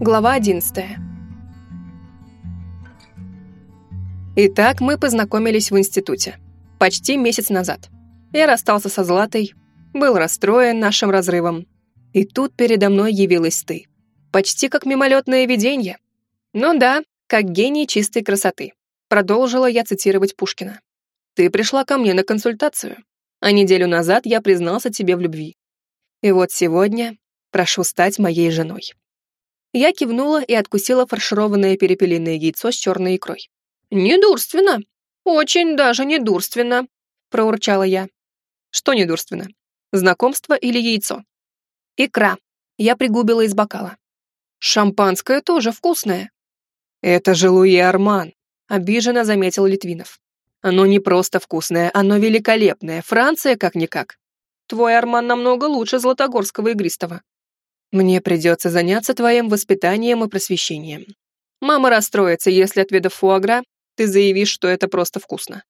Глава 11. Итак, мы познакомились в институте. Почти месяц назад. Я расстался со Златой, был расстроен нашим разрывом. И тут передо мной явилась ты. Почти как мимолетное видение. Ну да, как гений чистой красоты. Продолжила я цитировать Пушкина. Ты пришла ко мне на консультацию, а неделю назад я признался тебе в любви. И вот сегодня прошу стать моей женой. Я кивнула и откусила фаршированное перепелиное яйцо с черной икрой. «Недурственно! Очень даже недурственно!» — проурчала я. «Что недурственно? Знакомство или яйцо?» «Икра!» — я пригубила из бокала. «Шампанское тоже вкусное!» «Это же Луи Арман!» — обиженно заметил Литвинов. «Оно не просто вкусное, оно великолепное. Франция как-никак. Твой Арман намного лучше Златогорского игристого. Мне придется заняться твоим воспитанием и просвещением. Мама расстроится, если, отведав фуагра, ты заявишь, что это просто вкусно.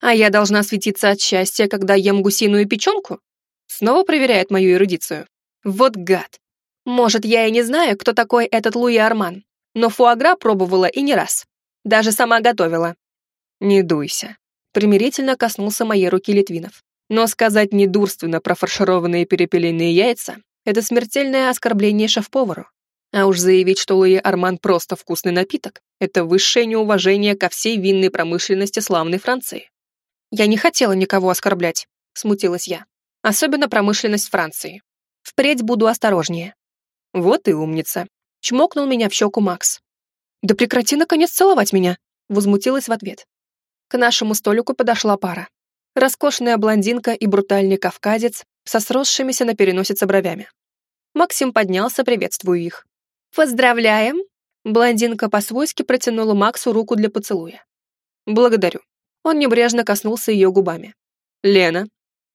А я должна светиться от счастья, когда ем гусиную печенку? Снова проверяет мою эрудицию. Вот гад. Может, я и не знаю, кто такой этот Луи Арман, но фуагра пробовала и не раз. Даже сама готовила. Не дуйся. Примирительно коснулся моей руки Литвинов. Но сказать недурственно про фаршированные перепелиные яйца это смертельное оскорбление шеф-повару. А уж заявить, что Луи Арман просто вкусный напиток, это высшее неуважение ко всей винной промышленности славной Франции. Я не хотела никого оскорблять, смутилась я. Особенно промышленность Франции. Впредь буду осторожнее. Вот и умница. Чмокнул меня в щеку Макс. Да прекрати наконец целовать меня, возмутилась в ответ. К нашему столику подошла пара. Роскошная блондинка и брутальный кавказец со сросшимися на переносице бровями. Максим поднялся, приветствуя их. «Поздравляем!» Блондинка по-свойски протянула Максу руку для поцелуя. «Благодарю». Он небрежно коснулся ее губами. «Лена.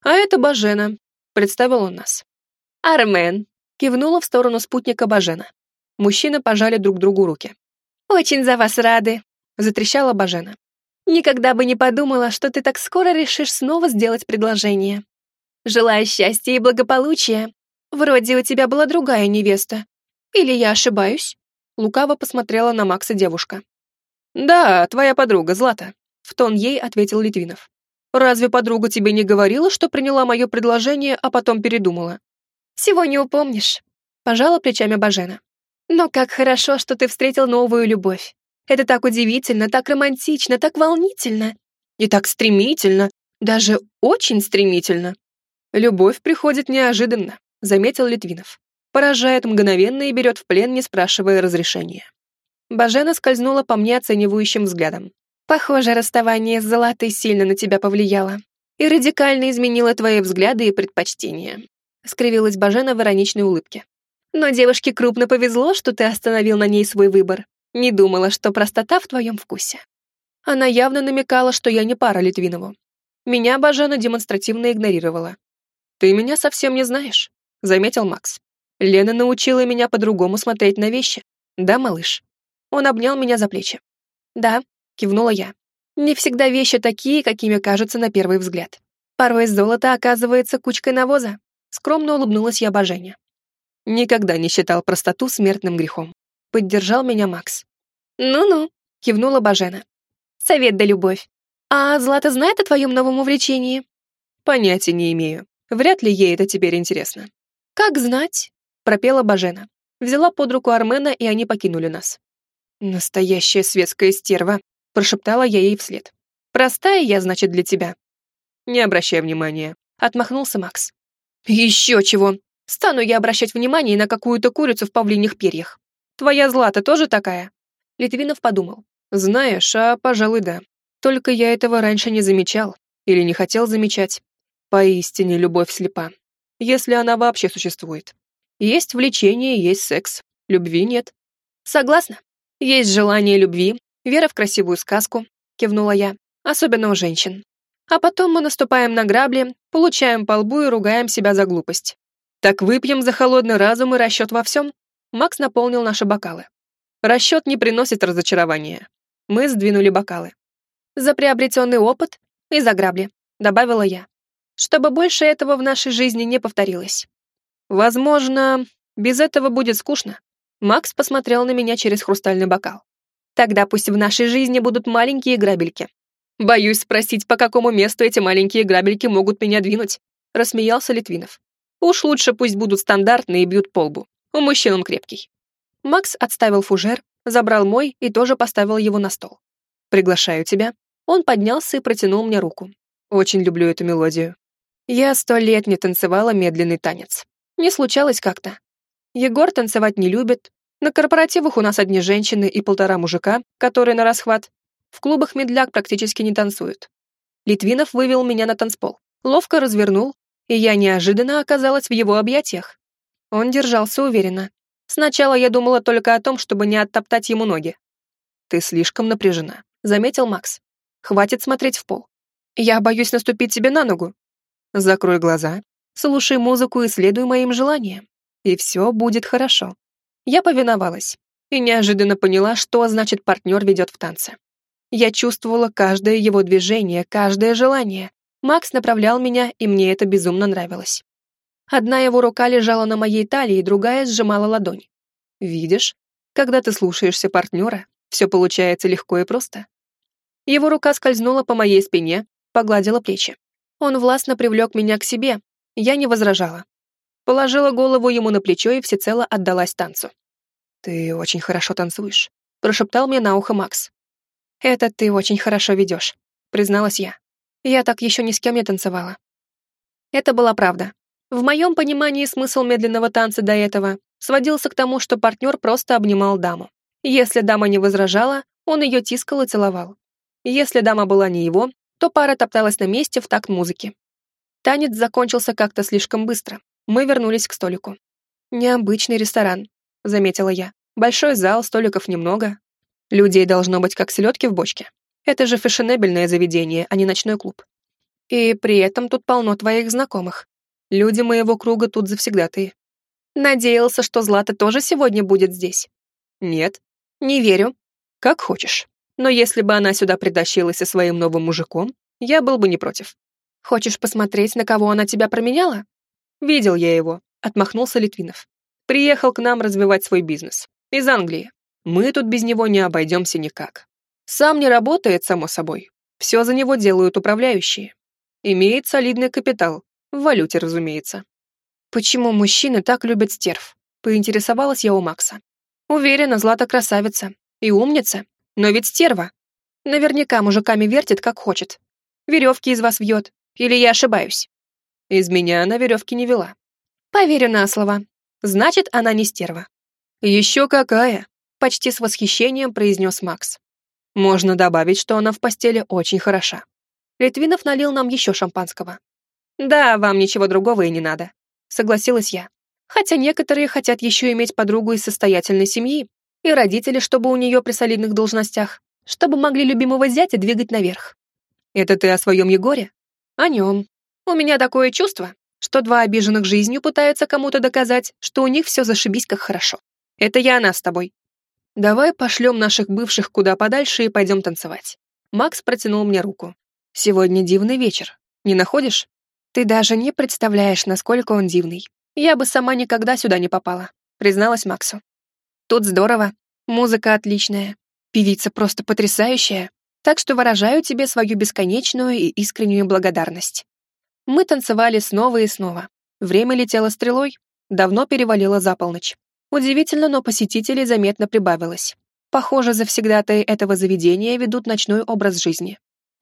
А это Бажена», — представил он нас. «Армен», — кивнула в сторону спутника Бажена. Мужчины пожали друг другу руки. «Очень за вас рады», — затрещала Бажена. «Никогда бы не подумала, что ты так скоро решишь снова сделать предложение. Желаю счастья и благополучия. Вроде у тебя была другая невеста. Или я ошибаюсь?» Лукаво посмотрела на Макса девушка. «Да, твоя подруга, Злата», — в тон ей ответил Литвинов. «Разве подруга тебе не говорила, что приняла мое предложение, а потом передумала?» «Всего не упомнишь», — пожала плечами Бажена. «Но как хорошо, что ты встретил новую любовь. Это так удивительно, так романтично, так волнительно. И так стремительно, даже очень стремительно». «Любовь приходит неожиданно», — заметил Литвинов. Поражает мгновенно и берет в плен, не спрашивая разрешения. Бажена скользнула по мне оценивающим взглядом. «Похоже, расставание с Золотой сильно на тебя повлияло и радикально изменило твои взгляды и предпочтения», — скривилась Бажена в ироничной улыбке. «Но девушке крупно повезло, что ты остановил на ней свой выбор. Не думала, что простота в твоем вкусе». Она явно намекала, что я не пара Литвинову. Меня Бажена демонстративно игнорировала. «Ты меня совсем не знаешь», — заметил Макс. «Лена научила меня по-другому смотреть на вещи. Да, малыш?» Он обнял меня за плечи. «Да», — кивнула я. «Не всегда вещи такие, какими кажутся на первый взгляд. Порой золото оказывается кучкой навоза». Скромно улыбнулась я Божене. Никогда не считал простоту смертным грехом. Поддержал меня Макс. «Ну-ну», — кивнула Божена. «Совет да любовь. А Злата знает о твоем новом увлечении?» «Понятия не имею. Вряд ли ей это теперь интересно. «Как знать?» — пропела Бажена. Взяла под руку Армена, и они покинули нас. «Настоящая светская стерва», — прошептала я ей вслед. «Простая я, значит, для тебя». «Не обращай внимания», — отмахнулся Макс. «Еще чего! Стану я обращать внимание на какую-то курицу в павлиньих перьях. Твоя Злата тоже такая?» Литвинов подумал. «Знаешь, а, пожалуй, да. Только я этого раньше не замечал или не хотел замечать. Поистине любовь слепа. Если она вообще существует. Есть влечение, есть секс. Любви нет. Согласна. Есть желание любви, вера в красивую сказку, кивнула я. Особенно у женщин. А потом мы наступаем на грабли, получаем по лбу и ругаем себя за глупость. Так выпьем за холодный разум и расчет во всем? Макс наполнил наши бокалы. Расчет не приносит разочарования. Мы сдвинули бокалы. За приобретенный опыт и за грабли, добавила я чтобы больше этого в нашей жизни не повторилось. Возможно, без этого будет скучно, Макс посмотрел на меня через хрустальный бокал. Тогда пусть в нашей жизни будут маленькие грабельки. Боюсь спросить, по какому месту эти маленькие грабельки могут меня двинуть, рассмеялся Литвинов. Уж лучше пусть будут стандартные и бьют по лбу. У мужчин он крепкий. Макс отставил фужер, забрал мой и тоже поставил его на стол. «Приглашаю тебя». Он поднялся и протянул мне руку. Очень люблю эту мелодию. Я сто лет не танцевала медленный танец. Не случалось как-то. Егор танцевать не любит. На корпоративах у нас одни женщины и полтора мужика, которые на расхват. В клубах медляк практически не танцуют. Литвинов вывел меня на танцпол, ловко развернул, и я неожиданно оказалась в его объятиях. Он держался уверенно. Сначала я думала только о том, чтобы не оттоптать ему ноги. «Ты слишком напряжена», — заметил Макс. «Хватит смотреть в пол. Я боюсь наступить тебе на ногу». «Закрой глаза, слушай музыку и следуй моим желаниям и все будет хорошо. Я повиновалась и неожиданно поняла, что значит партнер ведет в танце. Я чувствовала каждое его движение, каждое желание. Макс направлял меня, и мне это безумно нравилось. Одна его рука лежала на моей талии, другая сжимала ладонь. Видишь, когда ты слушаешься партнера, все получается легко и просто. Его рука скользнула по моей спине, погладила плечи. Он властно привлек меня к себе, я не возражала положила голову ему на плечо и всецело отдалась танцу. «Ты очень хорошо танцуешь», — прошептал мне на ухо Макс. «Это ты очень хорошо ведешь», — призналась я. Я так еще ни с кем не танцевала. Это была правда. В моем понимании смысл медленного танца до этого сводился к тому, что партнер просто обнимал даму. Если дама не возражала, он ее тискал и целовал. Если дама была не его, то пара топталась на месте в такт музыки. Танец закончился как-то слишком быстро. Мы вернулись к столику. «Необычный ресторан», — заметила я. «Большой зал, столиков немного. Людей должно быть как селедки в бочке. Это же фешенебельное заведение, а не ночной клуб. И при этом тут полно твоих знакомых. Люди моего круга тут завсегдатые. Надеялся, что Злата тоже сегодня будет здесь. Нет, не верю. Как хочешь. Но если бы она сюда притащилась со своим новым мужиком, я был бы не против. Хочешь посмотреть, на кого она тебя променяла? «Видел я его», — отмахнулся Литвинов. «Приехал к нам развивать свой бизнес. Из Англии. Мы тут без него не обойдемся никак. Сам не работает, само собой. Все за него делают управляющие. Имеет солидный капитал. В валюте, разумеется». «Почему мужчины так любят стерв?» — поинтересовалась я у Макса. «Уверена, Злата красавица. И умница. Но ведь стерва. Наверняка мужиками вертит, как хочет. Веревки из вас вьет. Или я ошибаюсь?» Из меня она веревки не вела. Поверю на слово. Значит, она не стерва. Еще какая! Почти с восхищением произнес Макс. Можно добавить, что она в постели очень хороша. Литвинов налил нам еще шампанского. Да, вам ничего другого и не надо. Согласилась я. Хотя некоторые хотят еще иметь подругу из состоятельной семьи и родители, чтобы у нее при солидных должностях, чтобы могли любимого зятя двигать наверх. Это ты о своем Егоре? О нем. У меня такое чувство, что два обиженных жизнью пытаются кому-то доказать, что у них все зашибись как хорошо. Это я она с тобой. Давай пошлем наших бывших куда подальше и пойдем танцевать. Макс протянул мне руку. Сегодня дивный вечер. Не находишь? Ты даже не представляешь, насколько он дивный. Я бы сама никогда сюда не попала, призналась Максу. Тут здорово. Музыка отличная. Певица просто потрясающая. Так что выражаю тебе свою бесконечную и искреннюю благодарность. Мы танцевали снова и снова. Время летело стрелой, давно перевалило за полночь. Удивительно, но посетителей заметно прибавилось. Похоже, завсегдатаи этого заведения ведут ночной образ жизни.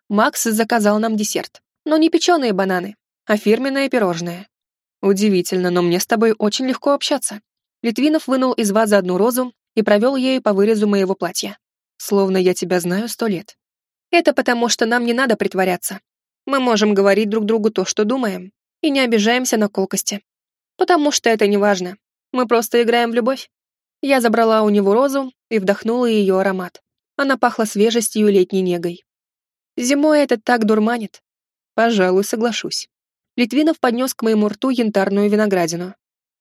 Макс заказал нам десерт, но не печеные бананы, а фирменное пирожное. Удивительно, но мне с тобой очень легко общаться. Литвинов вынул из вазы одну розу и провел ею по вырезу моего платья. Словно я тебя знаю сто лет. Это потому, что нам не надо притворяться. Мы можем говорить друг другу то, что думаем, и не обижаемся на колкости. Потому что это не важно. Мы просто играем в любовь. Я забрала у него розу и вдохнула ее аромат. Она пахла свежестью и летней негой. Зимой это так дурманит. Пожалуй, соглашусь. Литвинов поднес к моему рту янтарную виноградину.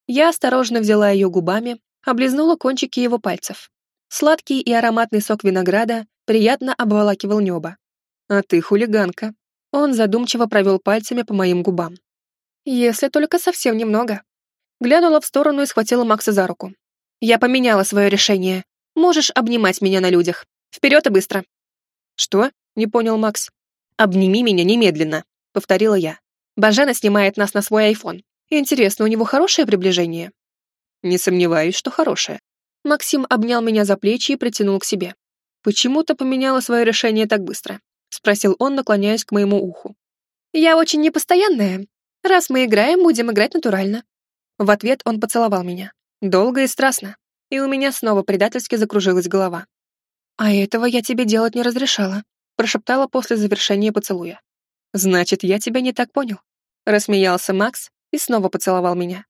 Я осторожно взяла ее губами, облизнула кончики его пальцев. Сладкий и ароматный сок винограда приятно обволакивал небо. А ты хулиганка. Он задумчиво провел пальцами по моим губам. Если только совсем немного. Глянула в сторону и схватила Макса за руку. Я поменяла свое решение. Можешь обнимать меня на людях. Вперед и быстро. Что? Не понял Макс. Обними меня немедленно, повторила я. Бажена снимает нас на свой айфон. Интересно, у него хорошее приближение? Не сомневаюсь, что хорошее. Максим обнял меня за плечи и притянул к себе. «Почему ты поменяла свое решение так быстро?» — спросил он, наклоняясь к моему уху. «Я очень непостоянная. Раз мы играем, будем играть натурально». В ответ он поцеловал меня. Долго и страстно. И у меня снова предательски закружилась голова. «А этого я тебе делать не разрешала», — прошептала после завершения поцелуя. «Значит, я тебя не так понял», — рассмеялся Макс и снова поцеловал меня.